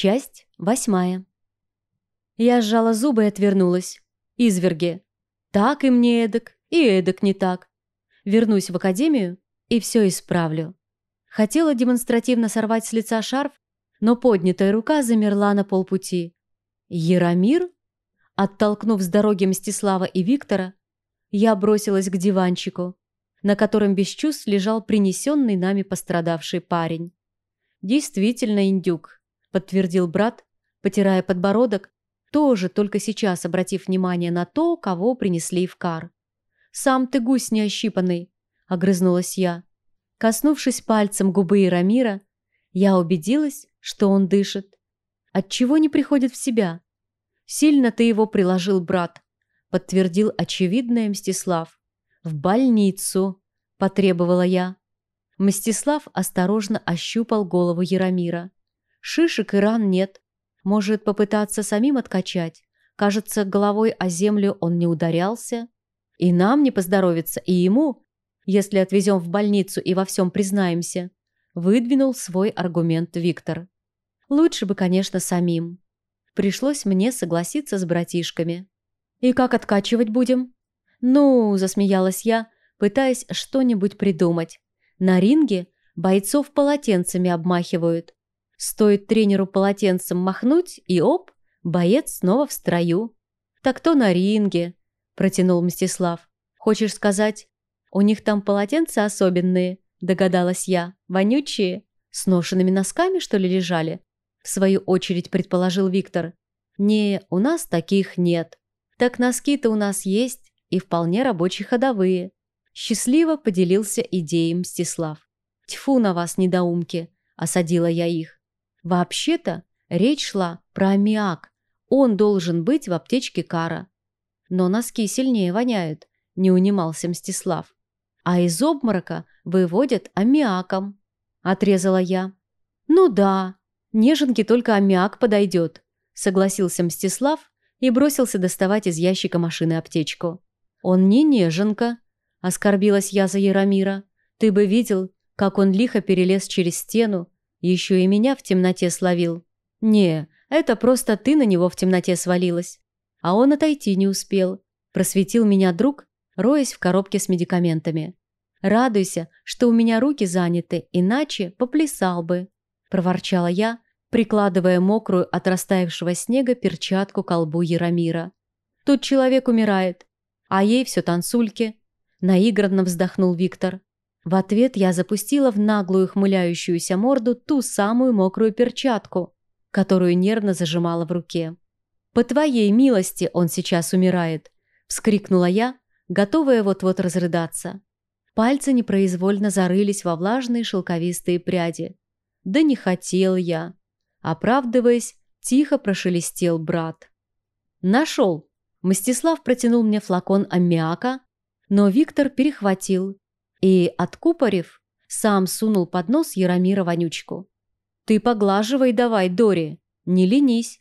Часть восьмая. Я сжала зубы и отвернулась. Изверги. Так и мне эдак, и эдак не так. Вернусь в академию и все исправлю. Хотела демонстративно сорвать с лица шарф, но поднятая рука замерла на полпути. Яромир? Оттолкнув с дороги Мстислава и Виктора, я бросилась к диванчику, на котором без чувств лежал принесенный нами пострадавший парень. «Действительно, индюк», — подтвердил брат, потирая подбородок, тоже только сейчас обратив внимание на то, кого принесли в кар. «Сам ты гусь неощипанный», — огрызнулась я. Коснувшись пальцем губы Ирамира, я убедилась, что он дышит. Отчего не приходит в себя? Сильно ты его приложил, брат, подтвердил очевидное Мстислав. В больницу, потребовала я. Мстислав осторожно ощупал голову Яромира. Шишек и ран нет. Может попытаться самим откачать. Кажется, головой о землю он не ударялся. И нам не поздоровится, и ему, если отвезем в больницу и во всем признаемся, выдвинул свой аргумент Виктор. Лучше бы, конечно, самим. Пришлось мне согласиться с братишками. «И как откачивать будем?» «Ну», – засмеялась я, пытаясь что-нибудь придумать. «На ринге бойцов полотенцами обмахивают. Стоит тренеру полотенцем махнуть, и оп, боец снова в строю». «Так то на ринге», – протянул Мстислав. «Хочешь сказать, «У них там полотенца особенные», – догадалась я. «Вонючие? С ношенными носками, что ли, лежали?» В свою очередь предположил Виктор. «Не, у нас таких нет. Так носки-то у нас есть и вполне рабочие ходовые». Счастливо поделился идеей Мстислав. «Тьфу на вас, недоумки!» – осадила я их. «Вообще-то речь шла про аммиак. Он должен быть в аптечке Кара. Но носки сильнее воняют», – не унимался Мстислав а из обморока выводят аммиаком», – отрезала я. «Ну да, неженке только аммиак подойдет», – согласился Мстислав и бросился доставать из ящика машины аптечку. «Он не неженка», – оскорбилась я за Яромира. «Ты бы видел, как он лихо перелез через стену, еще и меня в темноте словил. Не, это просто ты на него в темноте свалилась. А он отойти не успел. Просветил меня друг, роясь в коробке с медикаментами. Радуйся, что у меня руки заняты, иначе поплясал бы», – проворчала я, прикладывая мокрую от растаявшего снега перчатку к колбу Яромира. «Тут человек умирает, а ей все танцульки», – наигранно вздохнул Виктор. В ответ я запустила в наглую хмыляющуюся морду ту самую мокрую перчатку, которую нервно зажимала в руке. «По твоей милости он сейчас умирает», – вскрикнула я, готовая вот-вот разрыдаться. Пальцы непроизвольно зарылись во влажные шелковистые пряди. «Да не хотел я!» Оправдываясь, тихо прошелестел брат. «Нашел!» Мстислав протянул мне флакон аммиака, но Виктор перехватил и, откупорив, сам сунул под нос Яромира вонючку. «Ты поглаживай давай, Дори, не ленись!»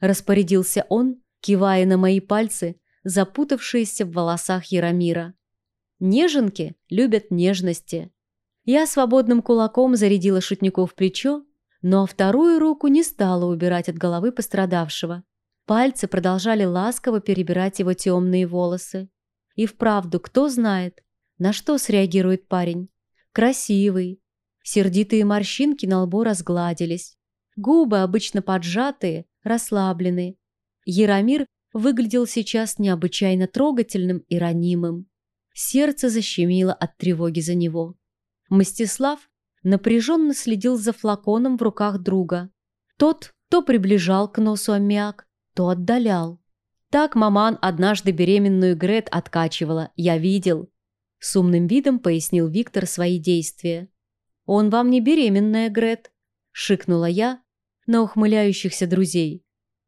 Распорядился он, кивая на мои пальцы, запутавшиеся в волосах Яромира. Неженки любят нежности. Я свободным кулаком зарядила шутнику в плечо, но вторую руку не стала убирать от головы пострадавшего. Пальцы продолжали ласково перебирать его темные волосы. И вправду, кто знает, на что среагирует парень. Красивый. Сердитые морщинки на лбу разгладились. Губы, обычно поджатые, расслаблены. Яромир выглядел сейчас необычайно трогательным и ранимым. Сердце защемило от тревоги за него. Мстислав напряженно следил за флаконом в руках друга. Тот то приближал к носу аммиак, то отдалял. Так маман однажды беременную Грет откачивала, я видел. С умным видом пояснил Виктор свои действия. «Он вам не беременная, Грет», — шикнула я на ухмыляющихся друзей.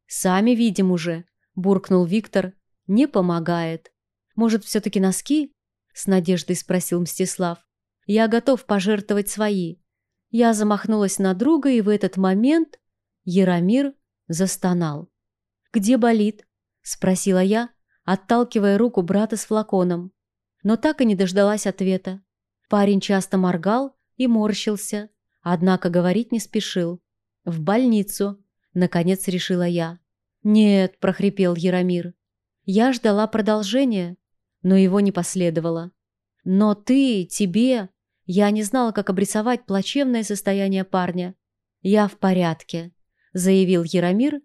«Сами видим уже», — буркнул Виктор, — «не помогает». Может, все-таки носки?» — с надеждой спросил Мстислав. «Я готов пожертвовать свои». Я замахнулась на друга, и в этот момент Яромир застонал. «Где болит?» — спросила я, отталкивая руку брата с флаконом. Но так и не дождалась ответа. Парень часто моргал и морщился, однако говорить не спешил. «В больницу», Наконец решила я. «Нет», — прохрипел Яромир. Я ждала продолжения, но его не последовало. «Но ты, тебе...» Я не знала, как обрисовать плачевное состояние парня. «Я в порядке», — заявил Яромир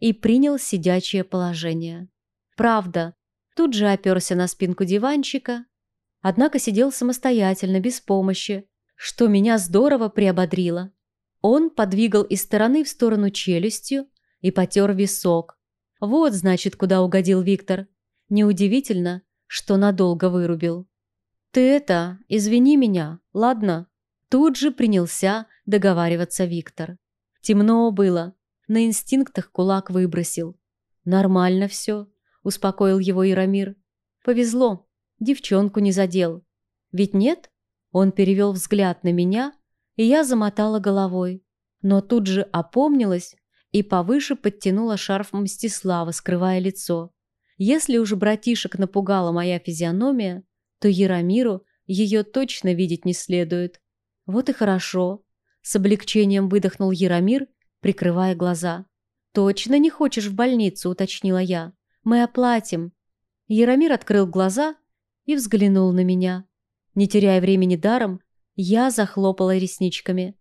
и принял сидячее положение. Правда, тут же оперся на спинку диванчика, однако сидел самостоятельно, без помощи, что меня здорово приободрило. Он подвигал из стороны в сторону челюстью и потер висок. Вот, значит, куда угодил Виктор. Неудивительно, что надолго вырубил. «Ты это, извини меня, ладно?» Тут же принялся договариваться Виктор. Темно было, на инстинктах кулак выбросил. «Нормально все», — успокоил его Ирамир. «Повезло, девчонку не задел. Ведь нет?» Он перевел взгляд на меня, и я замотала головой. Но тут же опомнилась и повыше подтянула шарф Мстислава, скрывая лицо. Если уж братишек напугала моя физиономия, то Яромиру ее точно видеть не следует. Вот и хорошо. С облегчением выдохнул Яромир, прикрывая глаза. «Точно не хочешь в больницу?» – уточнила я. «Мы оплатим». Яромир открыл глаза и взглянул на меня. Не теряя времени даром, я захлопала ресничками.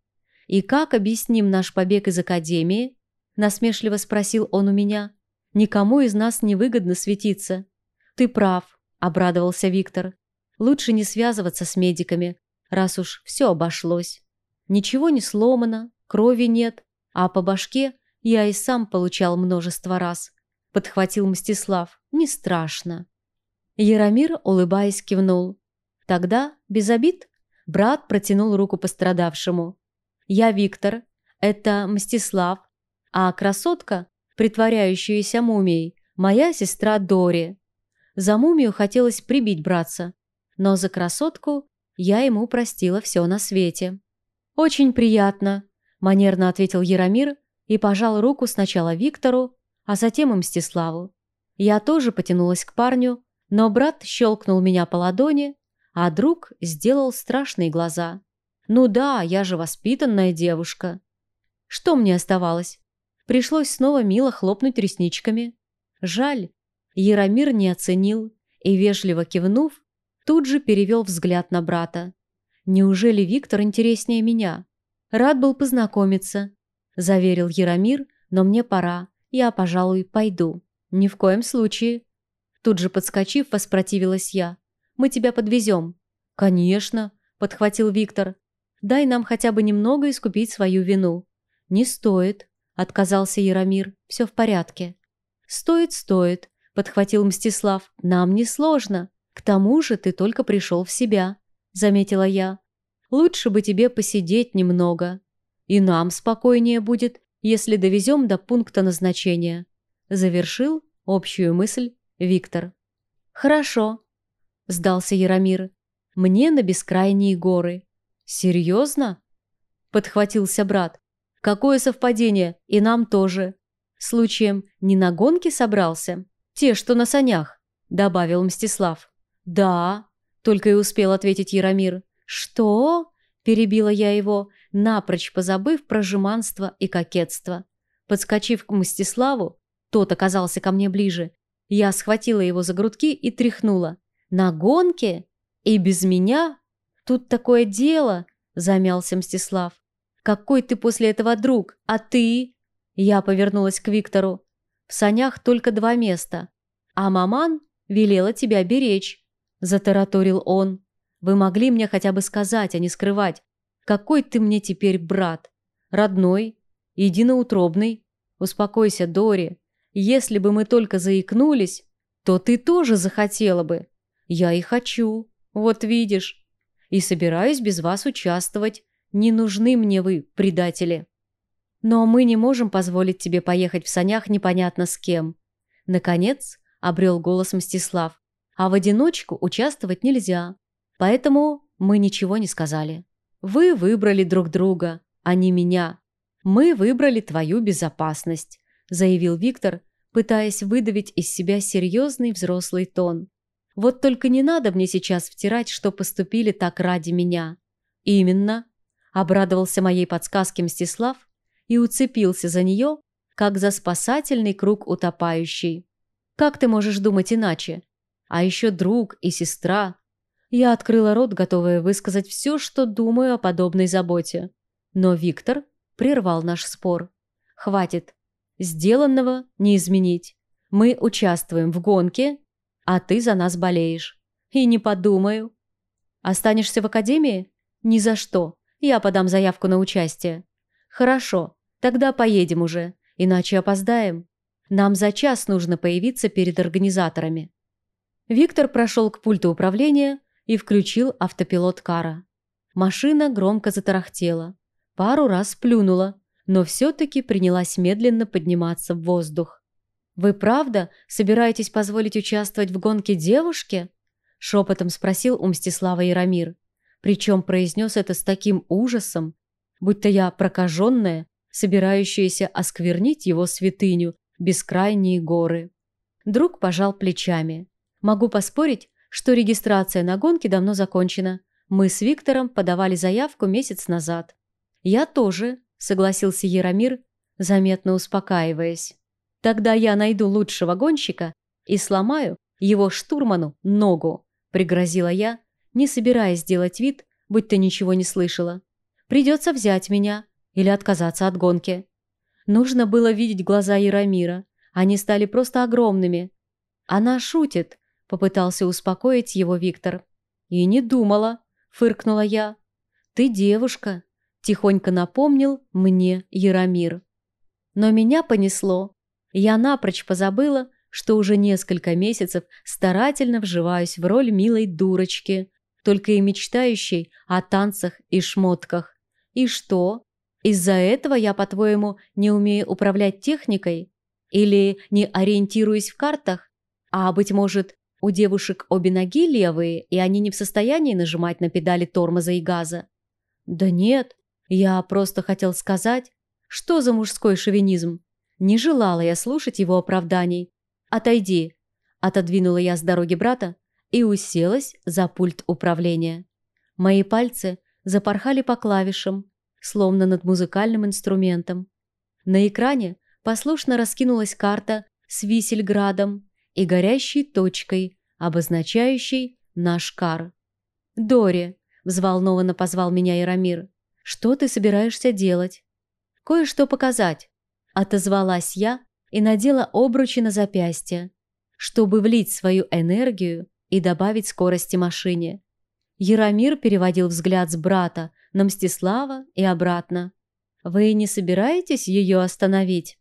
«И как объясним наш побег из академии?» – насмешливо спросил он у меня. «Никому из нас не выгодно светиться». «Ты прав», – обрадовался Виктор. Лучше не связываться с медиками, раз уж все обошлось. Ничего не сломано, крови нет, а по башке я и сам получал множество раз. Подхватил Мстислав. Не страшно. Яромир, улыбаясь, кивнул. Тогда, без обид, брат протянул руку пострадавшему. «Я Виктор, это Мстислав, а красотка, притворяющаяся мумией, моя сестра Дори. За мумию хотелось прибить братца, но за красотку я ему простила все на свете. «Очень приятно», – манерно ответил Яромир и пожал руку сначала Виктору, а затем и Мстиславу. Я тоже потянулась к парню, но брат щелкнул меня по ладони, а друг сделал страшные глаза. «Ну да, я же воспитанная девушка». Что мне оставалось? Пришлось снова мило хлопнуть ресничками. Жаль, Яромир не оценил и, вежливо кивнув, Тут же перевел взгляд на брата. «Неужели Виктор интереснее меня?» «Рад был познакомиться», – заверил Яромир, «но мне пора. Я, пожалуй, пойду». «Ни в коем случае». Тут же подскочив, воспротивилась я. «Мы тебя подвезем». «Конечно», – подхватил Виктор. «Дай нам хотя бы немного искупить свою вину». «Не стоит», – отказался Яромир. «Все в порядке». «Стоит, стоит», – подхватил Мстислав. «Нам не сложно. «К тому же ты только пришел в себя», — заметила я. «Лучше бы тебе посидеть немного. И нам спокойнее будет, если довезем до пункта назначения», — завершил общую мысль Виктор. «Хорошо», — сдался Яромир. «Мне на бескрайние горы». «Серьезно?» — подхватился брат. «Какое совпадение, и нам тоже. Случаем не на гонке собрался? Те, что на санях», — добавил Мстислав. «Да», — только и успел ответить Яромир. «Что?» — перебила я его, напрочь позабыв про жеманство и кокетство. Подскочив к Мстиславу, тот оказался ко мне ближе. Я схватила его за грудки и тряхнула. «На гонке? И без меня? Тут такое дело!» — замялся Мстислав. «Какой ты после этого друг? А ты?» Я повернулась к Виктору. «В санях только два места. А маман велела тебя беречь. Затараторил он. Вы могли мне хотя бы сказать, а не скрывать. Какой ты мне теперь брат? Родной? Единоутробный? Успокойся, Дори. Если бы мы только заикнулись, то ты тоже захотела бы. Я и хочу. Вот видишь. И собираюсь без вас участвовать. Не нужны мне вы, предатели. Но мы не можем позволить тебе поехать в санях непонятно с кем. Наконец, обрел голос Мстислав а в одиночку участвовать нельзя. Поэтому мы ничего не сказали. Вы выбрали друг друга, а не меня. Мы выбрали твою безопасность, заявил Виктор, пытаясь выдавить из себя серьезный взрослый тон. Вот только не надо мне сейчас втирать, что поступили так ради меня. Именно, обрадовался моей подсказке Мстислав и уцепился за нее, как за спасательный круг утопающий. Как ты можешь думать иначе? А еще друг и сестра. Я открыла рот, готовая высказать все, что думаю о подобной заботе. Но Виктор прервал наш спор. Хватит. Сделанного не изменить. Мы участвуем в гонке, а ты за нас болеешь. И не подумаю. Останешься в академии? Ни за что. Я подам заявку на участие. Хорошо, тогда поедем уже, иначе опоздаем. Нам за час нужно появиться перед организаторами. Виктор прошел к пульту управления и включил автопилот кара. Машина громко затарахтела. Пару раз плюнула, но все-таки принялась медленно подниматься в воздух. «Вы правда собираетесь позволить участвовать в гонке девушке?» – шепотом спросил у Мстислава Яромир. Причем произнес это с таким ужасом, будто я прокаженная, собирающаяся осквернить его святыню, бескрайние горы. Друг пожал плечами. Могу поспорить, что регистрация на гонке давно закончена. Мы с Виктором подавали заявку месяц назад. Я тоже, согласился Яромир, заметно успокаиваясь. Тогда я найду лучшего гонщика и сломаю его штурману ногу, пригрозила я, не собираясь делать вид, будто ничего не слышала. Придется взять меня или отказаться от гонки. Нужно было видеть глаза Яромира. Они стали просто огромными. Она шутит, попытался успокоить его Виктор. И не думала, фыркнула я. Ты девушка, тихонько напомнил мне Яромир. Но меня понесло. Я напрочь позабыла, что уже несколько месяцев старательно вживаюсь в роль милой дурочки, только и мечтающей о танцах и шмотках. И что? Из-за этого я, по-твоему, не умею управлять техникой? Или не ориентируюсь в картах? А, быть может, у девушек обе ноги левые, и они не в состоянии нажимать на педали тормоза и газа? Да нет, я просто хотел сказать, что за мужской шовинизм. Не желала я слушать его оправданий. «Отойди!» Отодвинула я с дороги брата и уселась за пульт управления. Мои пальцы запорхали по клавишам, словно над музыкальным инструментом. На экране послушно раскинулась карта с Висельградом и горящей точкой, обозначающей наш кар. «Дори!» – взволнованно позвал меня Яромир. Что ты собираешься делать? Кое-что показать. Отозвалась я и надела обручи на запястье, чтобы влить свою энергию и добавить скорости машине. Яромир переводил взгляд с брата на Мстислава и обратно. «Вы не собираетесь ее остановить?»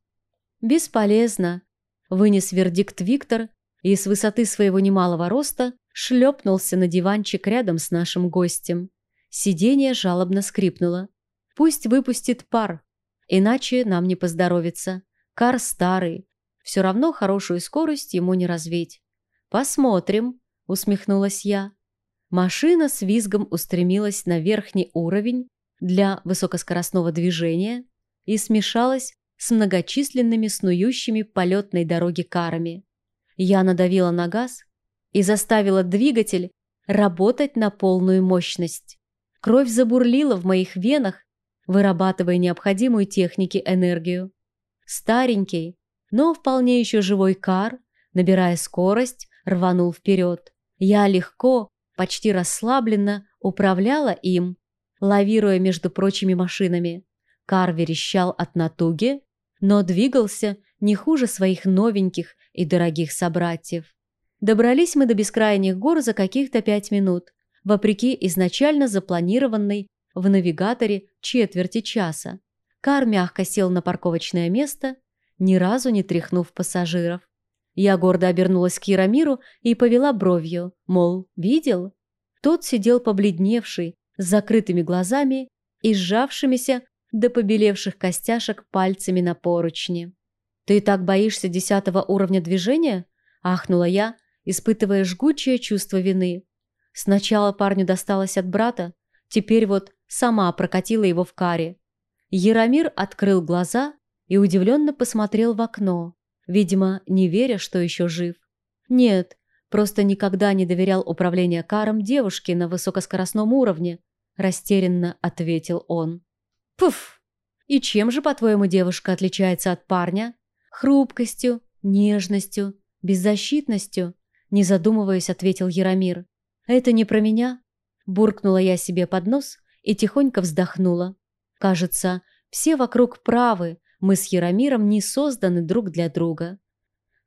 «Бесполезно», — вынес вердикт Виктор и с высоты своего немалого роста шлепнулся на диванчик рядом с нашим гостем. Сиденье жалобно скрипнуло. Пусть выпустит пар, иначе нам не поздоровится. Кар старый, все равно хорошую скорость ему не развить. Посмотрим, усмехнулась я. Машина с визгом устремилась на верхний уровень для высокоскоростного движения и смешалась с многочисленными снующими полетной дороги карами. Я надавила на газ и заставила двигатель работать на полную мощность. Кровь забурлила в моих венах, вырабатывая необходимую технике энергию. Старенький, но вполне еще живой кар, набирая скорость, рванул вперед. Я легко, почти расслабленно управляла им, лавируя между прочими машинами. Кар верещал от натуги, но двигался не хуже своих новеньких и дорогих собратьев. Добрались мы до бескрайних гор за каких-то пять минут вопреки изначально запланированной в навигаторе четверти часа. Кар мягко сел на парковочное место, ни разу не тряхнув пассажиров. Я гордо обернулась к Яромиру и повела бровью, мол, видел? Тот сидел побледневший, с закрытыми глазами и сжавшимися до побелевших костяшек пальцами на поручни. «Ты так боишься десятого уровня движения?» – ахнула я, испытывая жгучее чувство вины. Сначала парню досталось от брата, теперь вот сама прокатила его в каре. Яромир открыл глаза и удивленно посмотрел в окно, видимо, не веря, что еще жив. Нет, просто никогда не доверял управление каром девушке на высокоскоростном уровне, растерянно ответил он. Пуф! И чем же, по-твоему, девушка отличается от парня? Хрупкостью, нежностью, беззащитностью, не задумываясь, ответил Яромир. Это не про меня. Буркнула я себе под нос и тихонько вздохнула. Кажется, все вокруг правы, мы с Яромиром не созданы друг для друга.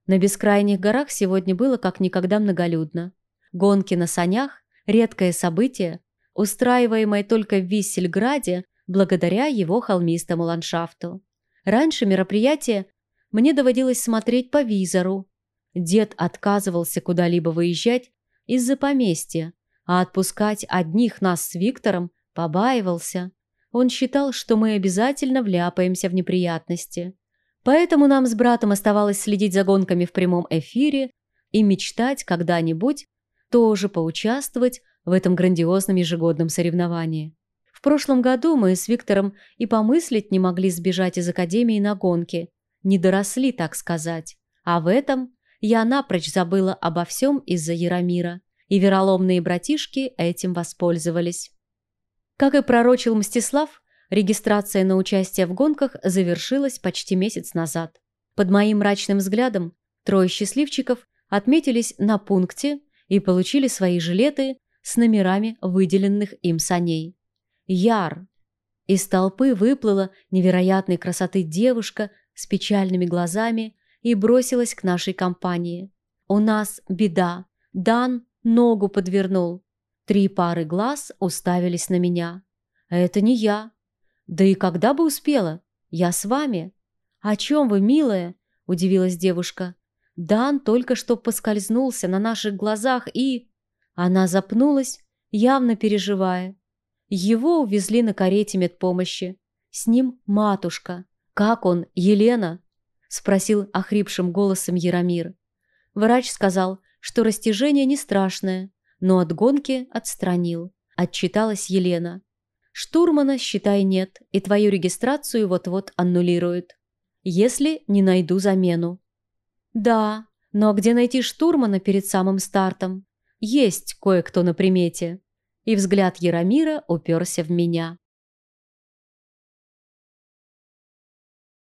На бескрайних горах сегодня было как никогда многолюдно. Гонки на санях – редкое событие, устраиваемое только в Виссельграде благодаря его холмистому ландшафту. Раньше мероприятие мне доводилось смотреть по визору. Дед отказывался куда-либо выезжать из-за поместья, а отпускать одних нас с Виктором побаивался. Он считал, что мы обязательно вляпаемся в неприятности. Поэтому нам с братом оставалось следить за гонками в прямом эфире и мечтать когда-нибудь тоже поучаствовать в этом грандиозном ежегодном соревновании. Прошлом году мы с Виктором и помыслить не могли сбежать из академии на гонки, не доросли, так сказать. А в этом я напрочь забыла обо всем из-за Яромира, и вероломные братишки этим воспользовались. Как и пророчил Мстислав, Регистрация на участие в гонках завершилась почти месяц назад. Под моим мрачным взглядом трое счастливчиков отметились на пункте и получили свои жилеты с номерами выделенных им саней. Яр. Из толпы выплыла невероятной красоты девушка с печальными глазами и бросилась к нашей компании. «У нас беда. Дан ногу подвернул». Три пары глаз уставились на меня. «Это не я. «Да и когда бы успела? Я с вами». «О чем вы, милая?» – удивилась девушка. «Дан только что поскользнулся на наших глазах и...» Она запнулась, явно переживая. Его увезли на карете медпомощи. С ним матушка. «Как он, Елена?» – спросил охрипшим голосом Яромир. Врач сказал, что растяжение не страшное, но от гонки отстранил. Отчиталась Елена. Штурмана, считай, нет, и твою регистрацию вот-вот аннулируют. Если не найду замену. Да, но где найти штурмана перед самым стартом? Есть кое-кто на примете. И взгляд Яромира уперся в меня.